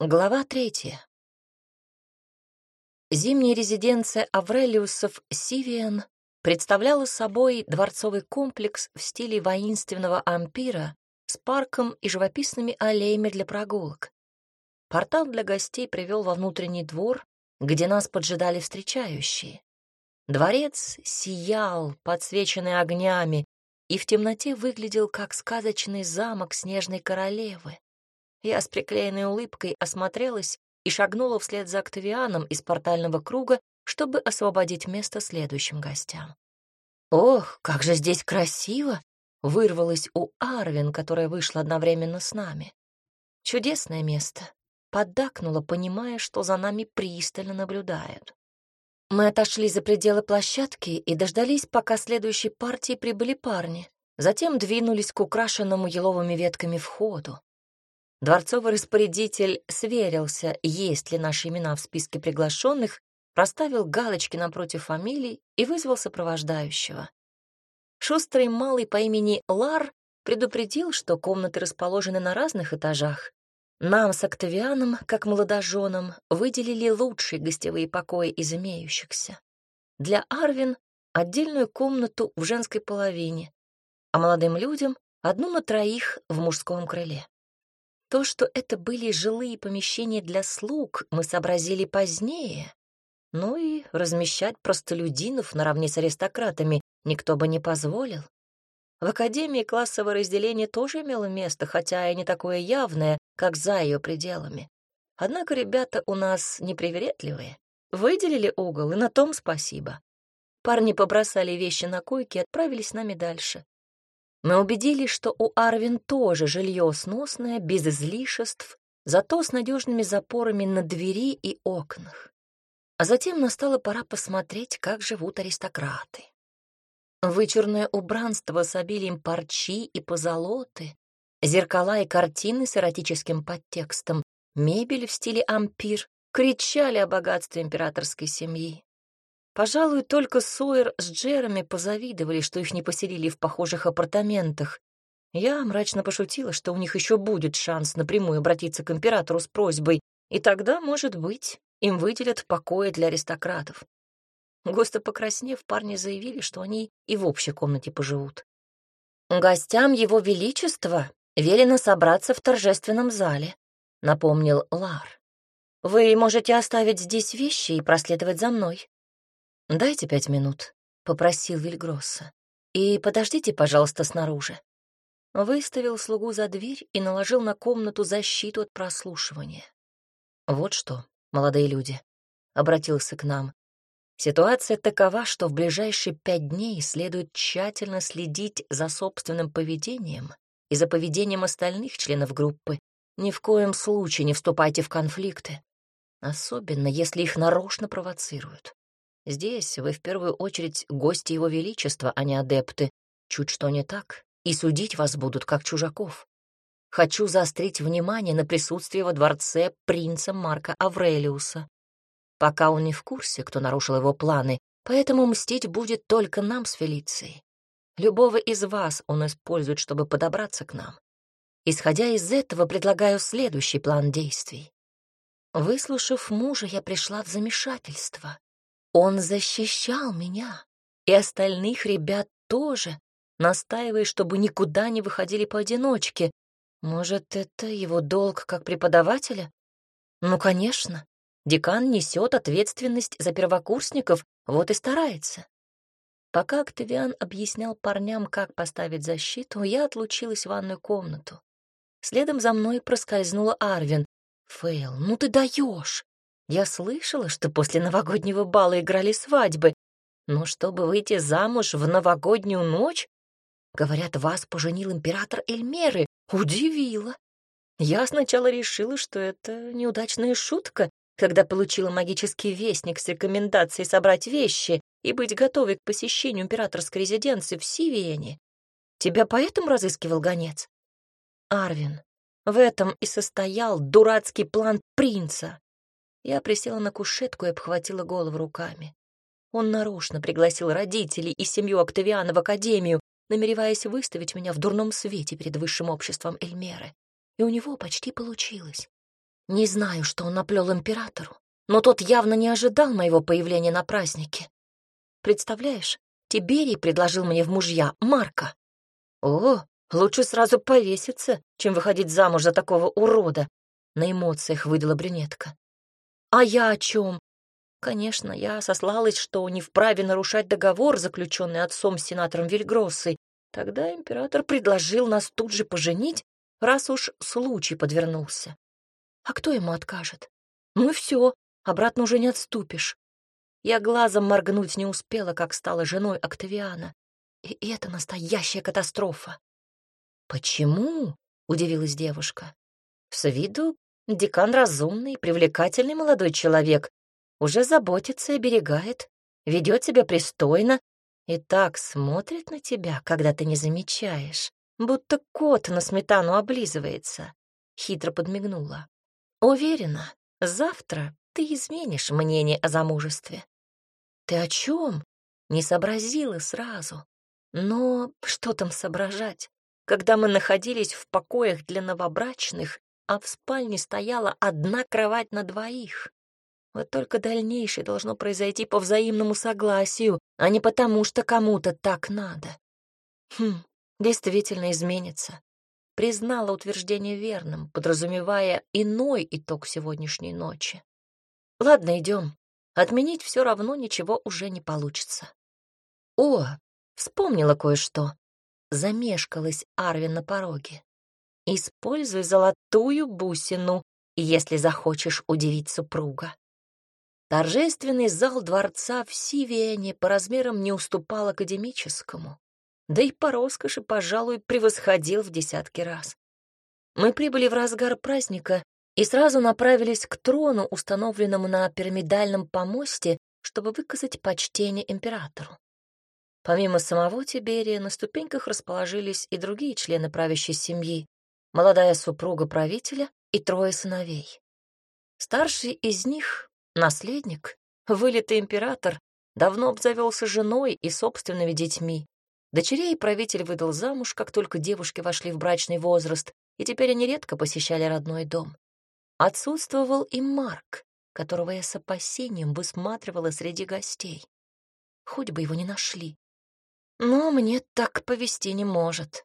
Глава третья. Зимняя резиденция Аврелиусов Сивиан представляла собой дворцовый комплекс в стиле воинственного ампира с парком и живописными аллеями для прогулок. Портал для гостей привел во внутренний двор, где нас поджидали встречающие. Дворец сиял, подсвеченный огнями, и в темноте выглядел как сказочный замок снежной королевы. Я с приклеенной улыбкой осмотрелась и шагнула вслед за Октавианом из портального круга, чтобы освободить место следующим гостям. «Ох, как же здесь красиво!» — вырвалось у Арвин, которая вышла одновременно с нами. «Чудесное место!» — поддакнула, понимая, что за нами пристально наблюдают. Мы отошли за пределы площадки и дождались, пока следующей партии прибыли парни. Затем двинулись к украшенному еловыми ветками входу. Дворцовый распорядитель сверился, есть ли наши имена в списке приглашенных, проставил галочки напротив фамилий и вызвал сопровождающего. Шустрый малый по имени Лар предупредил, что комнаты расположены на разных этажах. Нам с Октавианом, как молодоженам, выделили лучшие гостевые покои из имеющихся. Для Арвин — отдельную комнату в женской половине, а молодым людям — одну на троих в мужском крыле. То, что это были жилые помещения для слуг, мы сообразили позднее. Ну и размещать простолюдинов наравне с аристократами никто бы не позволил. В академии классовое разделение тоже имело место, хотя и не такое явное, как за ее пределами. Однако ребята у нас непривередливые. Выделили угол, и на том спасибо. Парни побросали вещи на койке и отправились с нами дальше. Мы убедились, что у Арвин тоже жилье сносное, без излишеств, зато с надежными запорами на двери и окнах. А затем настала пора посмотреть, как живут аристократы. Вычурное убранство с обилием парчи и позолоты, зеркала и картины с эротическим подтекстом, мебель в стиле ампир кричали о богатстве императорской семьи. Пожалуй, только Сойер с Джереми позавидовали, что их не поселили в похожих апартаментах. Я мрачно пошутила, что у них еще будет шанс напрямую обратиться к императору с просьбой, и тогда, может быть, им выделят покои для аристократов. Густо покраснев, парни заявили, что они и в общей комнате поживут. «Гостям его величества велено собраться в торжественном зале», — напомнил Лар. «Вы можете оставить здесь вещи и проследовать за мной. «Дайте пять минут», — попросил Вильгросса. «И подождите, пожалуйста, снаружи». Выставил слугу за дверь и наложил на комнату защиту от прослушивания. «Вот что, молодые люди», — обратился к нам. «Ситуация такова, что в ближайшие пять дней следует тщательно следить за собственным поведением и за поведением остальных членов группы. Ни в коем случае не вступайте в конфликты, особенно если их нарочно провоцируют. Здесь вы в первую очередь гости Его Величества, а не адепты. Чуть что не так, и судить вас будут как чужаков. Хочу заострить внимание на присутствии во дворце принца Марка Аврелиуса. Пока он не в курсе, кто нарушил его планы, поэтому мстить будет только нам с Фелицией. Любого из вас он использует, чтобы подобраться к нам. Исходя из этого, предлагаю следующий план действий. Выслушав мужа, я пришла в замешательство. Он защищал меня и остальных ребят тоже, настаивая, чтобы никуда не выходили поодиночке. Может, это его долг как преподавателя? Ну, конечно. Декан несет ответственность за первокурсников, вот и старается. Пока Октавиан объяснял парням, как поставить защиту, я отлучилась в ванную комнату. Следом за мной проскользнула Арвин. «Фейл, ну ты даешь! Я слышала, что после новогоднего бала играли свадьбы, но чтобы выйти замуж в новогоднюю ночь, говорят, вас поженил император Эльмеры, удивило. Я сначала решила, что это неудачная шутка, когда получила магический вестник с рекомендацией собрать вещи и быть готовой к посещению императорской резиденции в Сивиене. Тебя поэтому разыскивал гонец? Арвин, в этом и состоял дурацкий план принца. Я присела на кушетку и обхватила голову руками. Он нарочно пригласил родителей и семью Октавиана в академию, намереваясь выставить меня в дурном свете перед высшим обществом Эльмеры. И у него почти получилось. Не знаю, что он наплел императору, но тот явно не ожидал моего появления на празднике. Представляешь, Тиберий предложил мне в мужья Марка. О, лучше сразу повеситься, чем выходить замуж за такого урода, на эмоциях выдала брюнетка. А я о чем? Конечно, я сослалась, что не вправе нарушать договор, заключенный отцом с сенатором Вильгроссой. Тогда император предложил нас тут же поженить, раз уж случай подвернулся. А кто ему откажет? Ну все, обратно уже не отступишь. Я глазом моргнуть не успела, как стала женой Октавиана. И это настоящая катастрофа. «Почему?» — удивилась девушка. «С виду декан разумный, привлекательный молодой человек, уже заботится и оберегает, ведет себя пристойно и так смотрит на тебя, когда ты не замечаешь, будто кот на сметану облизывается. Хитро подмигнула. Уверена, завтра ты изменишь мнение о замужестве. Ты о чем? Не сообразила сразу. Но что там соображать, когда мы находились в покоях для новобрачных, а в спальне стояла одна кровать на двоих? Вот только дальнейшее должно произойти по взаимному согласию, а не потому, что кому-то так надо. Хм, действительно изменится. Признала утверждение верным, подразумевая иной итог сегодняшней ночи. Ладно, идем. Отменить все равно ничего уже не получится. О, вспомнила кое-что. Замешкалась Арвин на пороге. Используй золотую бусину, если захочешь удивить супруга. Торжественный зал дворца в Сивиане по размерам не уступал академическому, да и по роскоши, пожалуй, превосходил в десятки раз. Мы прибыли в разгар праздника и сразу направились к трону, установленному на пирамидальном помосте, чтобы выказать почтение императору. Помимо самого Тиберия, на ступеньках расположились и другие члены правящей семьи, молодая супруга правителя и трое сыновей. Старший из них, Наследник, вылитый император, давно обзавелся женой и собственными детьми. Дочерей правитель выдал замуж, как только девушки вошли в брачный возраст, и теперь они редко посещали родной дом. Отсутствовал и Марк, которого я с опасением высматривала среди гостей. Хоть бы его не нашли. Но мне так повести не может.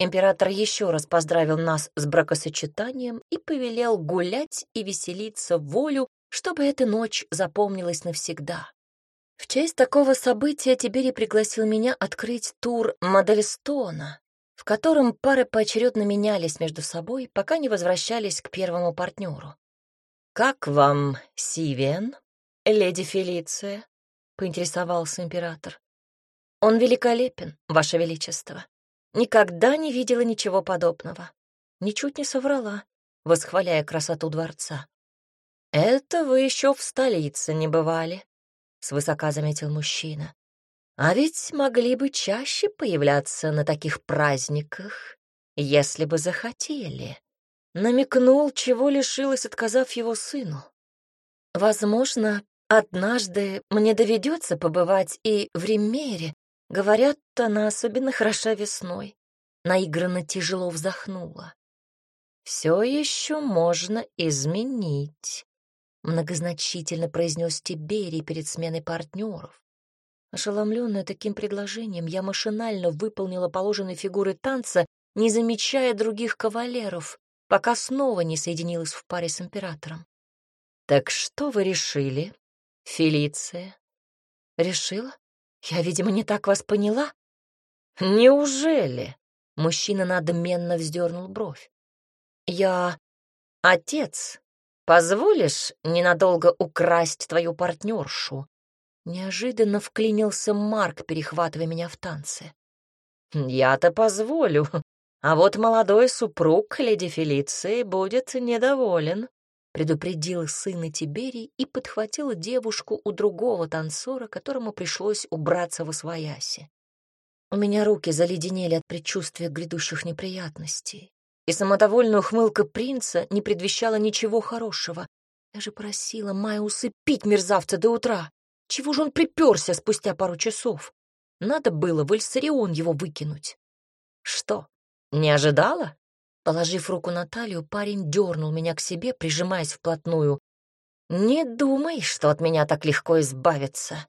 Император еще раз поздравил нас с бракосочетанием и повелел гулять и веселиться в волю чтобы эта ночь запомнилась навсегда. В честь такого события Тибери пригласил меня открыть тур Модельстона, в котором пары поочередно менялись между собой, пока не возвращались к первому партнеру. «Как вам, Сивен, леди Фелиция?» — поинтересовался император. «Он великолепен, ваше величество. Никогда не видела ничего подобного. Ничуть не соврала, восхваляя красоту дворца. «Это вы еще в столице не бывали», — свысока заметил мужчина. «А ведь могли бы чаще появляться на таких праздниках, если бы захотели». Намекнул, чего лишилась, отказав его сыну. «Возможно, однажды мне доведется побывать и в Риммере. Говорят, она особенно хороша весной». Наигранно тяжело вздохнула. «Все еще можно изменить», многозначительно произнес Тиберий перед сменой партнеров. Ошеломленная таким предложением, я машинально выполнила положенные фигуры танца, не замечая других кавалеров, пока снова не соединилась в паре с императором. «Так что вы решили, Фелиция?» «Решила? Я, видимо, не так вас поняла?» «Неужели?» — мужчина надменно вздернул бровь. «Я отец Позволишь ненадолго украсть твою партнершу?» Неожиданно вклинился Марк, перехватывая меня в танце. «Я-то позволю, а вот молодой супруг леди Фелиции будет недоволен», предупредил сына Тиберий и подхватил девушку у другого танцора, которому пришлось убраться во свояси. У меня руки заледенели от предчувствия грядущих неприятностей и самодовольная ухмылка принца не предвещала ничего хорошего. Я же просила Майя усыпить мерзавца до утра. Чего же он приперся спустя пару часов? Надо было в Эльсарион его выкинуть. Что, не ожидала? Положив руку на талию, парень дернул меня к себе, прижимаясь вплотную. «Не думай, что от меня так легко избавиться».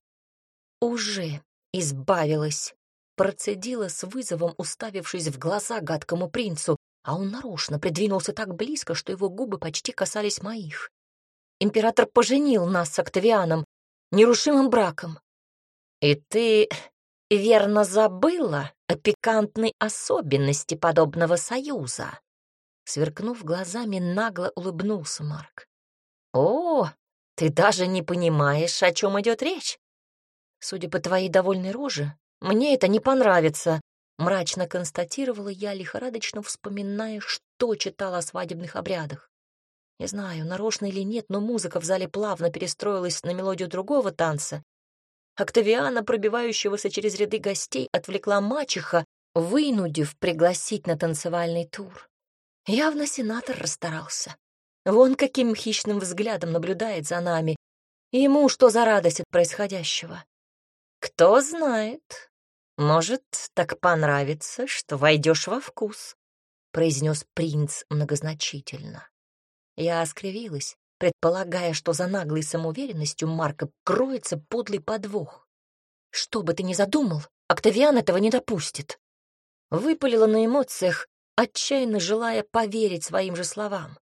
«Уже избавилась», — процедила с вызовом, уставившись в глаза гадкому принцу, а он нарочно придвинулся так близко, что его губы почти касались моих. Император поженил нас с Октавианом, нерушимым браком. И ты верно забыла о пикантной особенности подобного союза. Сверкнув глазами, нагло улыбнулся Марк. «О, ты даже не понимаешь, о чем идет речь? Судя по твоей довольной роже, мне это не понравится», мрачно констатировала я, лихорадочно вспоминая, что читала о свадебных обрядах. Не знаю, нарочно или нет, но музыка в зале плавно перестроилась на мелодию другого танца, Октавиана, пробивающегося через ряды гостей, отвлекла мачеха, вынудив пригласить на танцевальный тур. Явно сенатор расстарался. Вон каким хищным взглядом наблюдает за нами. ему что за радость от происходящего? Кто знает. Может, так понравится, что войдешь во вкус, произнес принц многозначительно. Я скривилась, предполагая, что за наглой самоуверенностью Марка кроется подлый подвох. «Что бы ты ни задумал, Октавиан этого не допустит». Выпалила на эмоциях, отчаянно желая поверить своим же словам.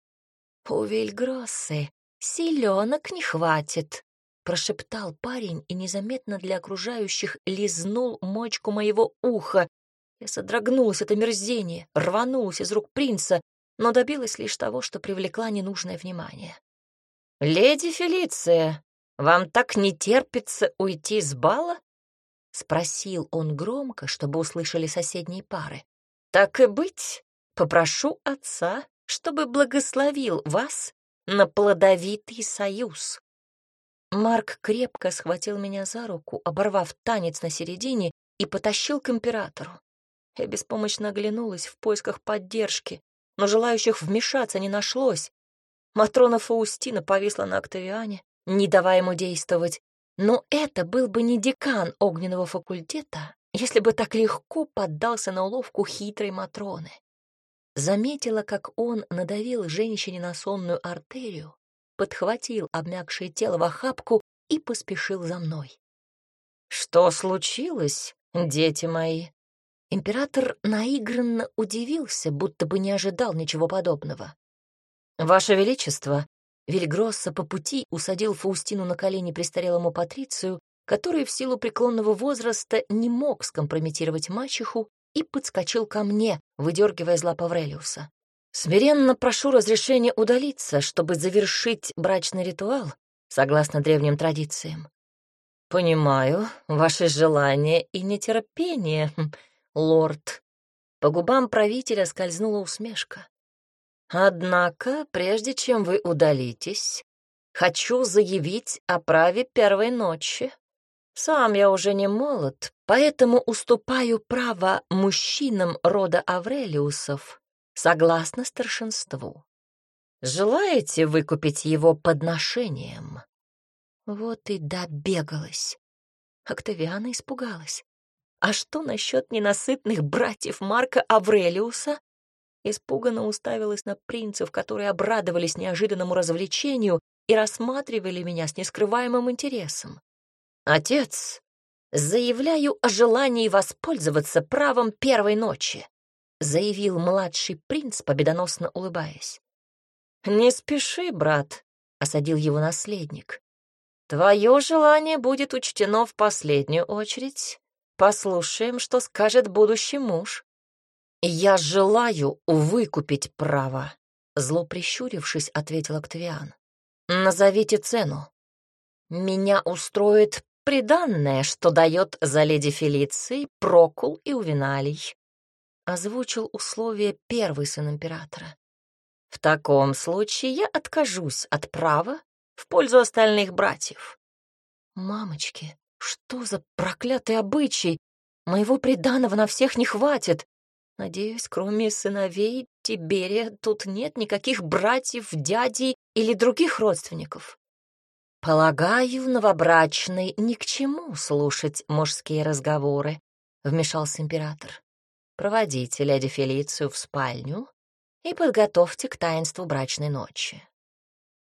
«У Вильгроссы силёнок не хватит», — прошептал парень и незаметно для окружающих лизнул мочку моего уха. Я содрогнулась от омерзения, рванулась из рук принца, но добилась лишь того, что привлекла ненужное внимание. «Леди Фелиция, вам так не терпится уйти с бала?» — спросил он громко, чтобы услышали соседние пары. «Так и быть, попрошу отца, чтобы благословил вас на плодовитый союз». Марк крепко схватил меня за руку, оборвав танец на середине, и потащил к императору. Я беспомощно оглянулась в поисках поддержки, но желающих вмешаться не нашлось, Матрона Фаустина повисла на Октавиане, не давая ему действовать. Но это был бы не декан огненного факультета, если бы так легко поддался на уловку хитрой Матроны. Заметила, как он надавил женщине на сонную артерию, подхватил обмякшее тело в охапку и поспешил за мной. «Что случилось, дети мои?» Император наигранно удивился, будто бы не ожидал ничего подобного. «Ваше Величество!» Вильгросса по пути усадил Фаустину на колени престарелому Патрицию, который в силу преклонного возраста не мог скомпрометировать мачеху и подскочил ко мне, выдергивая зла Паврелиуса. «Смиренно прошу разрешения удалиться, чтобы завершить брачный ритуал, согласно древним традициям». «Понимаю ваши желания и нетерпение, лорд». По губам правителя скользнула усмешка. Однако, прежде чем вы удалитесь, хочу заявить о праве первой ночи. Сам я уже не молод, поэтому уступаю право мужчинам рода Аврелиусов, согласно старшинству. Желаете выкупить его подношением? Вот и добегалась. Октавиана испугалась. А что насчет ненасытных братьев Марка Аврелиуса испуганно уставилась на принцев, которые обрадовались неожиданному развлечению и рассматривали меня с нескрываемым интересом. «Отец, заявляю о желании воспользоваться правом первой ночи», заявил младший принц, победоносно улыбаясь. «Не спеши, брат», — осадил его наследник. «Твое желание будет учтено в последнюю очередь. Послушаем, что скажет будущий муж». «Я желаю выкупить право», — зло прищурившись, ответил Октавиан. «Назовите цену. Меня устроит приданное, что дает за леди Фелиции Прокул и Увиналий», — озвучил условие первый сын императора. «В таком случае я откажусь от права в пользу остальных братьев». «Мамочки, что за проклятый обычай? Моего приданого на всех не хватит. Надеюсь, кроме сыновей Тиберия тут нет никаких братьев, дядей или других родственников. Полагаю, новобрачный ни к чему слушать мужские разговоры, вмешался император. Проводите леди Фелицию в спальню и подготовьте к таинству брачной ночи.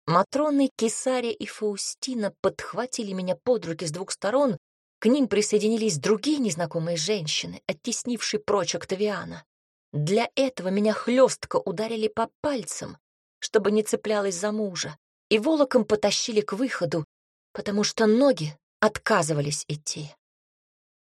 Матроны Кесария и Фаустина подхватили меня под руки с двух сторон, к ним присоединились другие незнакомые женщины, оттеснившие прочь Октавиана. Для этого меня хлестко ударили по пальцам, чтобы не цеплялась за мужа, и волоком потащили к выходу, потому что ноги отказывались идти.